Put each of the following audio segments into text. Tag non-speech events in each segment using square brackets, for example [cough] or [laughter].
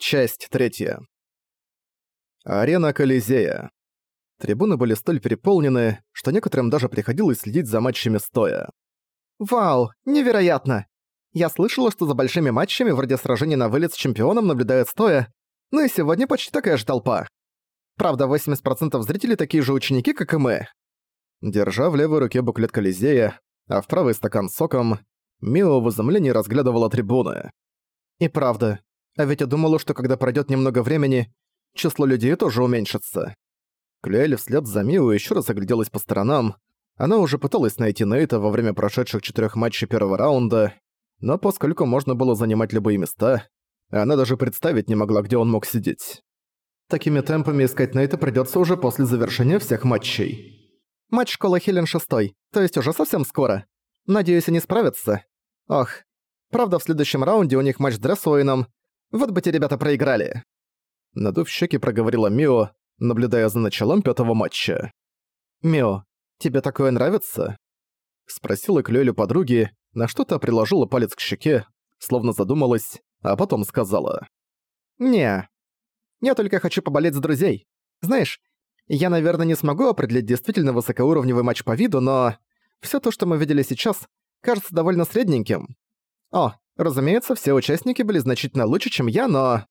Часть третья. Арена Колизея. Трибуны были столь переполнены, что некоторым даже приходилось следить за матчами стоя. «Вау, невероятно! Я слышала, что за большими матчами вроде сражений на вылет с чемпионом наблюдают стоя, ну и сегодня почти такая же толпа. Правда, 80% зрителей такие же ученики, как и мы». Держа в левой руке буклет Колизея, а в правый стакан соком, Мио в изумлении разглядывала трибуны. «И правда, а ведь я думала, что когда пройдет немного времени, число людей тоже уменьшится». Клюэль вслед за Мио еще раз огляделась по сторонам. Она уже пыталась найти Нейта во время прошедших четырех матчей первого раунда, но поскольку можно было занимать любые места, она даже представить не могла, где он мог сидеть. Такими темпами искать Нейта придется уже после завершения всех матчей. Матч школы Хелен шестой, то есть уже совсем скоро. Надеюсь, они справятся. Ох, правда, в следующем раунде у них матч с Дрессуэйном. Вот бы те ребята проиграли. Надув щеки, проговорила Мио, наблюдая за началом пятого матча. «Мио, тебе такое нравится?» Спросила Клюэлю подруги, на что-то приложила палец к щеке, словно задумалась, а потом сказала. «Не. Я только хочу поболеть за друзей. Знаешь, я, наверное, не смогу определить действительно высокоуровневый матч по виду, но... Всё то, что мы видели сейчас, кажется довольно средненьким. О, разумеется, все участники были значительно лучше, чем я, но...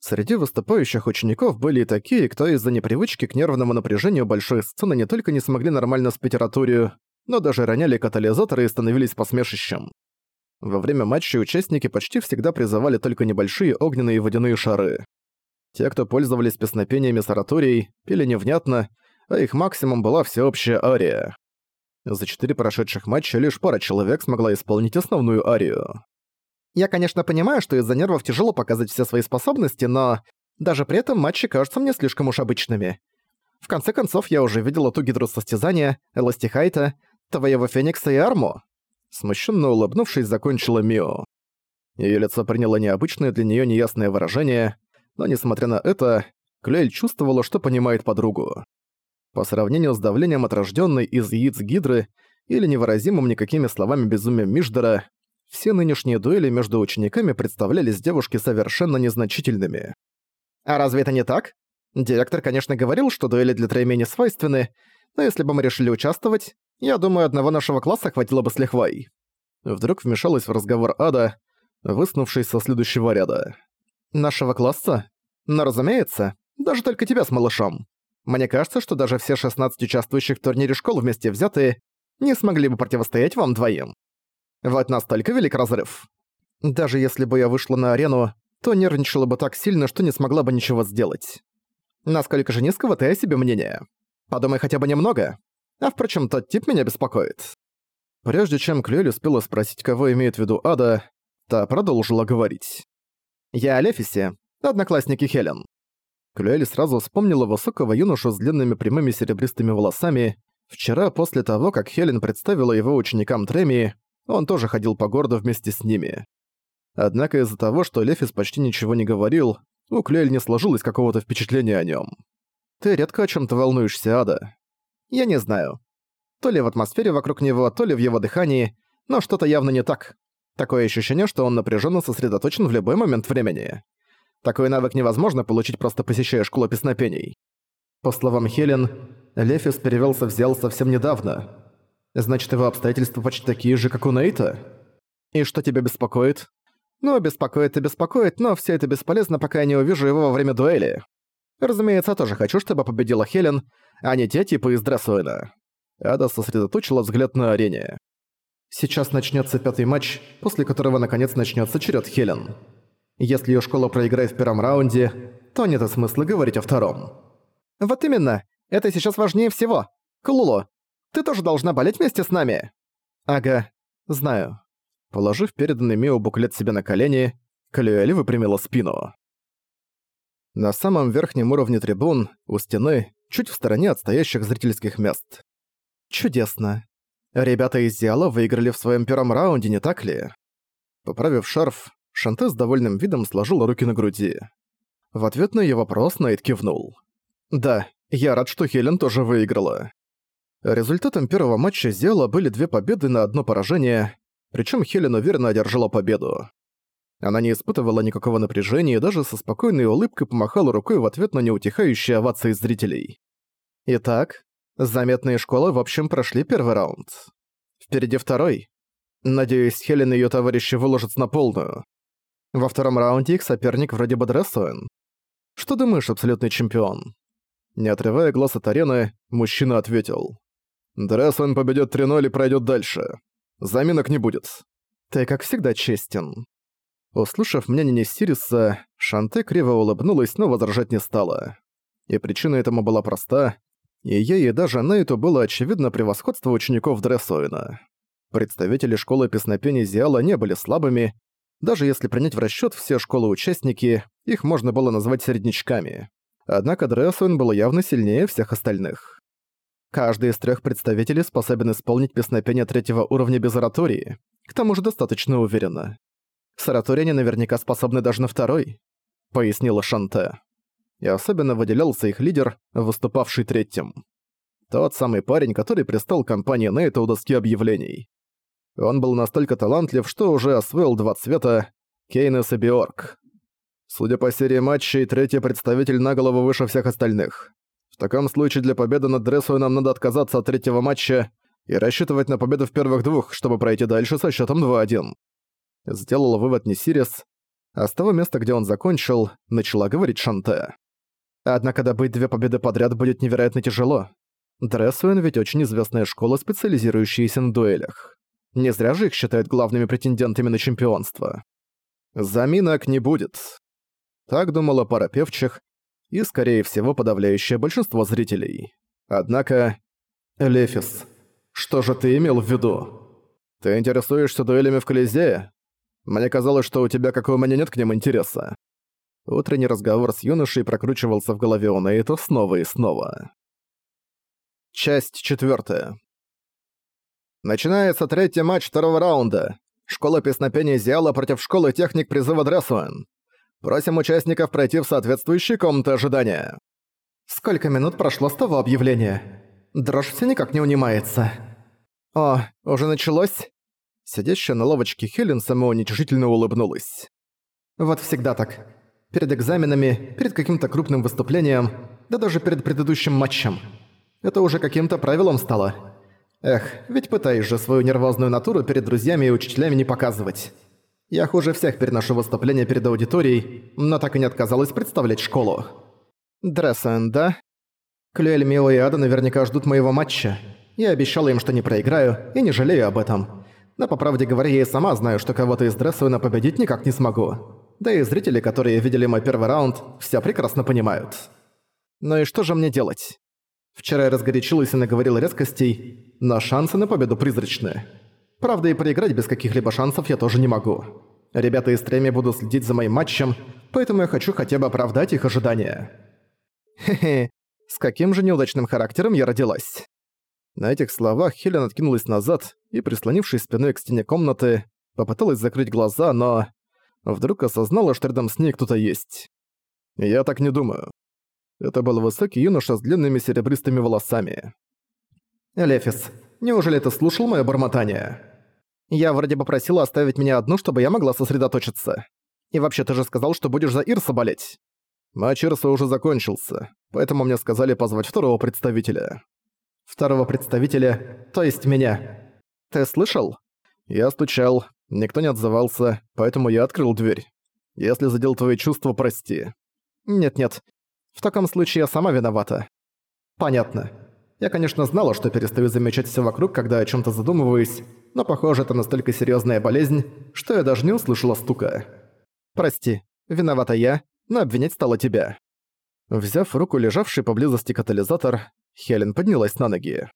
Среди выступающих учеников были и такие, кто из-за непривычки к нервному напряжению большой сцены не только не смогли нормально спеть ораторию, но даже роняли катализаторы и становились посмешищем. Во время матчей участники почти всегда призывали только небольшие огненные и водяные шары. Те, кто пользовались песнопениями с ораторией, пели невнятно, а их максимум была всеобщая ария. За четыре прошедших матча лишь пара человек смогла исполнить основную арию. Я, конечно, понимаю, что из-за нервов тяжело показать все свои способности, но даже при этом матчи кажутся мне слишком уж обычными. В конце концов, я уже видела ту гидру состязания, Эластихайта, твоего Феникса и Арму. Смущенно улыбнувшись, закончила Мио. Её лицо приняло необычное для неё неясное выражение, но несмотря на это, Клюэль чувствовала, что понимает подругу. По сравнению с давлением от из яиц Гидры или невыразимым никакими словами безумием Миждера, все нынешние дуэли между учениками представлялись девушке совершенно незначительными. А разве это не так? Директор, конечно, говорил, что дуэли для Трейми не свойственны, но если бы мы решили участвовать, я думаю, одного нашего класса хватило бы с лихвой. Вдруг вмешалась в разговор Ада, выснувшись со следующего ряда. Нашего класса? Но разумеется, даже только тебя с малышом. Мне кажется, что даже все 16 участвующих в турнире школ вместе взятые не смогли бы противостоять вам двоим. Вот настолько велик разрыв. Даже если бы я вышла на арену, то нервничала бы так сильно, что не смогла бы ничего сделать. Насколько же низкого ты о себе мнения? Подумай хотя бы немного. А впрочем, тот тип меня беспокоит. Прежде чем Клюэль успела спросить, кого имеет в виду Ада, та продолжила говорить. «Я Алефиси, одноклассники Хелен». Клюэль сразу вспомнила высокого юношу с длинными прямыми серебристыми волосами. Вчера, после того, как Хелен представила его ученикам Треми, он тоже ходил по городу вместе с ними. Однако из-за того, что Лефис почти ничего не говорил, у Клюэль не сложилось какого-то впечатления о нем. «Ты редко о чем то волнуешься, Ада?» «Я не знаю. То ли в атмосфере вокруг него, то ли в его дыхании, но что-то явно не так. Такое ощущение, что он напряженно сосредоточен в любой момент времени. Такой навык невозможно получить, просто посещая школу песнопений». По словам Хелен, Лефис перевелся в Зел совсем недавно, Значит, его обстоятельства почти такие же, как у Нейта? И что тебя беспокоит? Ну, беспокоит и беспокоит, но все это бесполезно, пока я не увижу его во время дуэли. Разумеется, тоже хочу, чтобы победила Хелен, а не те типы из Дрессуэна. Ада сосредоточила взгляд на арене. Сейчас начнется пятый матч, после которого наконец начнется черед Хелен. Если ее школа проиграет в первом раунде, то нет смысла говорить о втором. Вот именно, это сейчас важнее всего. Клуло, ты тоже должна болеть вместе с нами!» «Ага, знаю». Положив переданный Мио буклет себе на колени, Калюэль выпрямила спину. На самом верхнем уровне трибун, у стены, чуть в стороне от стоящих зрительских мест. «Чудесно. Ребята из Зиала выиграли в своем первом раунде, не так ли?» Поправив шарф, Шанте с довольным видом сложила руки на груди. В ответ на её вопрос Найт кивнул. «Да, я рад, что Хелен тоже выиграла. Результатом первого матча Зела были две победы на одно поражение, причем Хелен уверенно одержала победу. Она не испытывала никакого напряжения и даже со спокойной улыбкой помахала рукой в ответ на неутихающие овации зрителей. Итак, заметные школы в общем прошли первый раунд. Впереди второй. Надеюсь, Хелен и её товарищи выложатся на полную. Во втором раунде их соперник вроде бы Дрессуэн. Что думаешь, абсолютный чемпион? Не отрывая глаз от арены, мужчина ответил. Дрессуэн победит 3-0 и пройдет дальше. Заминок не будет. Ты, как всегда, честен. Услышав мнение Сириса, Шанте криво улыбнулась, но возражать не стала. И причина этому была проста, и ей и даже это было очевидно превосходство учеников Дрессуэна. Представители школы песнопений Зиала не были слабыми, даже если принять в расчет все школы-участники, их можно было назвать середнячками. Однако Дрессуэн был явно сильнее всех остальных. Каждый из трех представителей способен исполнить песнопение третьего уровня без оратории, к тому же достаточно уверенно. С ораторией они наверняка способны даже на второй, пояснила Шанте. И особенно выделялся их лидер, выступавший третьим. Тот самый парень, который пристал компании Нейта у доски объявлений. Он был настолько талантлив, что уже освоил два цвета Кейнес и Биорг. Судя по серии матчей, третий представитель на голову выше всех остальных. В таком случае для победы над Дрессой нам надо отказаться от третьего матча и рассчитывать на победу в первых двух, чтобы пройти дальше со счетом 2-1. Сделала вывод не Сирис, а с того места, где он закончил, начала говорить Шанте. Однако добыть две победы подряд будет невероятно тяжело. Дрессуэн ведь очень известная школа, специализирующаяся на дуэлях. Не зря же их считают главными претендентами на чемпионство. Заминок не будет. Так думала пара певчих, и, скорее всего, подавляющее большинство зрителей. Однако... Лефис, что же ты имел в виду? Ты интересуешься дуэлями в Колизее? Мне казалось, что у тебя, как и у меня, нет к ним интереса. Утренний разговор с юношей прокручивался в голове у Нейта снова и снова. Часть четвертая. Начинается третий матч второго раунда. Школа песнопения Зиала против школы техник призыва Дрессуэн. Просим участников пройти в соответствующие комнаты ожидания. Сколько минут прошло с того объявления? Дрожь все никак не унимается. О, уже началось? Сидящая на лавочке Хелен самоуничижительно улыбнулась. Вот всегда так. Перед экзаменами, перед каким-то крупным выступлением, да даже перед предыдущим матчем. Это уже каким-то правилом стало. Эх, ведь пытаешь же свою нервозную натуру перед друзьями и учителями не показывать. Я хуже всех переношу выступления перед аудиторией, но так и не отказалась представлять школу. Дрессен, да? Клюэль, Мио и Ада наверняка ждут моего матча. Я обещала им, что не проиграю, и не жалею об этом. Но, по правде говоря, я и сама знаю, что кого-то из Дрессуэна победить никак не смогу. Да и зрители, которые видели мой первый раунд, все прекрасно понимают. Ну и что же мне делать? Вчера я разгорячилась и наговорила резкостей, но шансы на победу призрачные. Правда, и проиграть без каких-либо шансов я тоже не могу. Ребята из Треми будут следить за моим матчем, поэтому я хочу хотя бы оправдать их ожидания. Хе-хе, с каким же неудачным характером я родилась. На этих словах Хелен откинулась назад и, прислонившись спиной к стене комнаты, попыталась закрыть глаза, но... Вдруг осознала, что рядом с ней кто-то есть. Я так не думаю. Это был высокий юноша с длинными серебристыми волосами. «Лефис, неужели ты слушал моё бормотание?» Я вроде бы просила оставить меня одну, чтобы я могла сосредоточиться. И вообще, ты же сказал, что будешь за Ирса болеть. Матч Ирса уже закончился, поэтому мне сказали позвать второго представителя. Второго представителя, то есть меня. Ты слышал? Я стучал, никто не отзывался, поэтому я открыл дверь. Если задел твои чувства, прости. Нет-нет, в таком случае я сама виновата. Понятно. Я, конечно, знала, что перестаю замечать все вокруг, когда о чем то задумываюсь, но, похоже, это настолько серьезная болезнь, что я даже не услышала стука. «Прости, виновата я, но обвинять стала тебя». Взяв в руку лежавший поблизости катализатор, Хелен поднялась на ноги.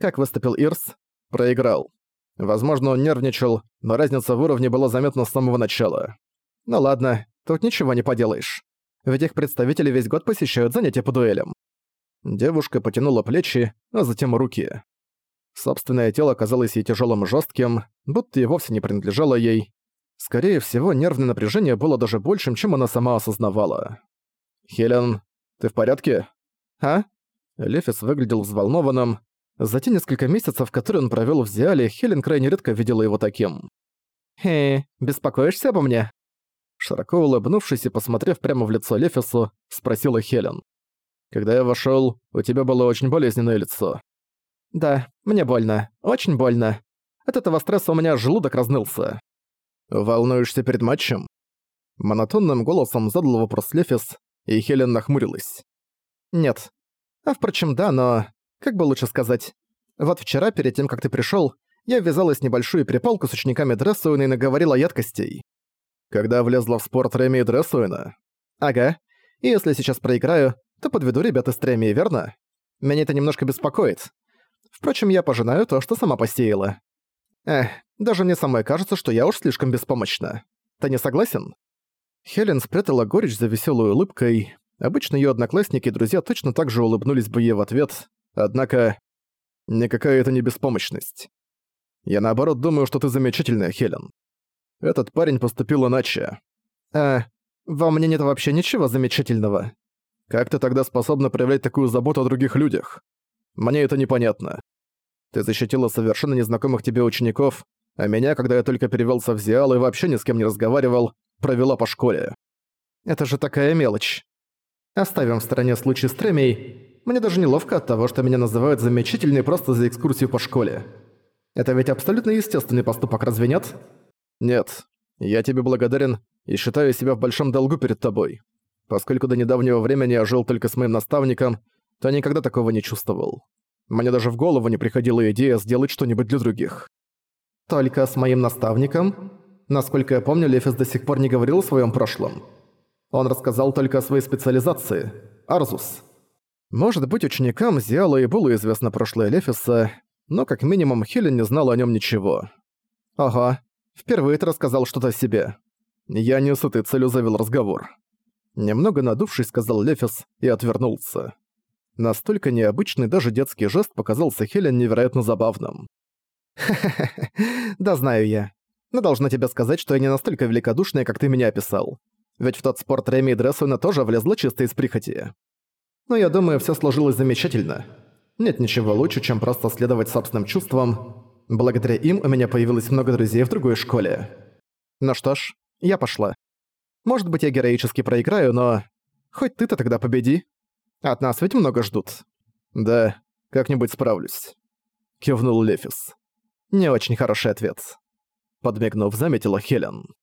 Как выступил Ирс? Проиграл. Возможно, он нервничал, но разница в уровне была заметна с самого начала. Ну ладно, тут ничего не поделаешь. Ведь их представители весь год посещают занятия по дуэлям. Девушка потянула плечи, а затем руки. Собственное тело казалось ей тяжелым и жестким, будто и вовсе не принадлежало ей. Скорее всего, нервное напряжение было даже большим, чем она сама осознавала. «Хелен, ты в порядке?» «А?» Лефис выглядел взволнованным. За те несколько месяцев, которые он провёл в Зиале, Хелен крайне редко видела его таким. «Хе, беспокоишься обо мне?» Широко улыбнувшись и посмотрев прямо в лицо Лефису, спросила Хелен. «Когда я вошёл, у тебя было очень болезненное лицо». «Да, мне больно. Очень больно. От этого стресса у меня желудок разнылся». «Волнуешься перед матчем?» Монотонным голосом задал вопрос Лефис, и Хелен нахмурилась. «Нет. А впрочем, да, но... Как бы лучше сказать? Вот вчера, перед тем, как ты пришёл, я ввязалась в небольшую перепалку с учениками Дрессуина и наговорила ядкостей. Когда влезла в спорт Реми и Дрессуина? Ага. И если сейчас проиграю, то подведу ребят из Треми, верно? Меня это немножко беспокоит. Впрочем, я пожинаю то, что сама посеяла. Эх, даже мне самой кажется, что я уж слишком беспомощна. Ты не согласен? Хелен спрятала горечь за веселой улыбкой. Обычно ее одноклассники и друзья точно так же улыбнулись бы ей в ответ. Однако... Никакая это не беспомощность. Я наоборот думаю, что ты замечательная, Хелен. Этот парень поступил иначе. А, во мне нет вообще ничего замечательного. Как ты тогда способна проявлять такую заботу о других людях? Мне это непонятно. Ты защитила совершенно незнакомых тебе учеников, а меня, когда я только перевелся в Зиал и вообще ни с кем не разговаривал, провела по школе. Это же такая мелочь. Оставим в стороне случай с Тремей. Мне даже неловко от того, что меня называют замечательной просто за экскурсию по школе. Это ведь абсолютно естественный поступок, разве нет? Нет. Я тебе благодарен и считаю себя в большом долгу перед тобой. Поскольку до недавнего времени я жил только с моим наставником, то никогда такого не чувствовал. Мне даже в голову не приходила идея сделать что-нибудь для других. Только с моим наставником? Насколько я помню, Лефис до сих пор не говорил о своем прошлом. Он рассказал только о своей специализации – Арзус. Может быть, ученикам Зиала и было известно прошлое Лефиса, но как минимум Хелен не знала о нем ничего. «Ага, впервые ты рассказал что-то о себе». «Я не с этой целью завел разговор». Немного надувшись, сказал Лефис и отвернулся. Настолько необычный даже детский жест показался Хелен невероятно забавным. «Хе-хе-хе, [laughs] да знаю я. Но должна тебе сказать, что я не настолько великодушная, как ты меня описал. Ведь в тот спорт Реми и Дрессуна тоже влезла чисто из прихоти. Но я думаю, всё сложилось замечательно. Нет ничего лучше, чем просто следовать собственным чувствам. Благодаря им у меня появилось много друзей в другой школе. Ну что ж, я пошла. Может быть, я героически проиграю, но... Хоть ты-то тогда победи. От нас ведь много ждут. Да, как-нибудь справлюсь. Кивнул Лефис. Не очень хороший ответ. Подмигнув, заметила Хелен.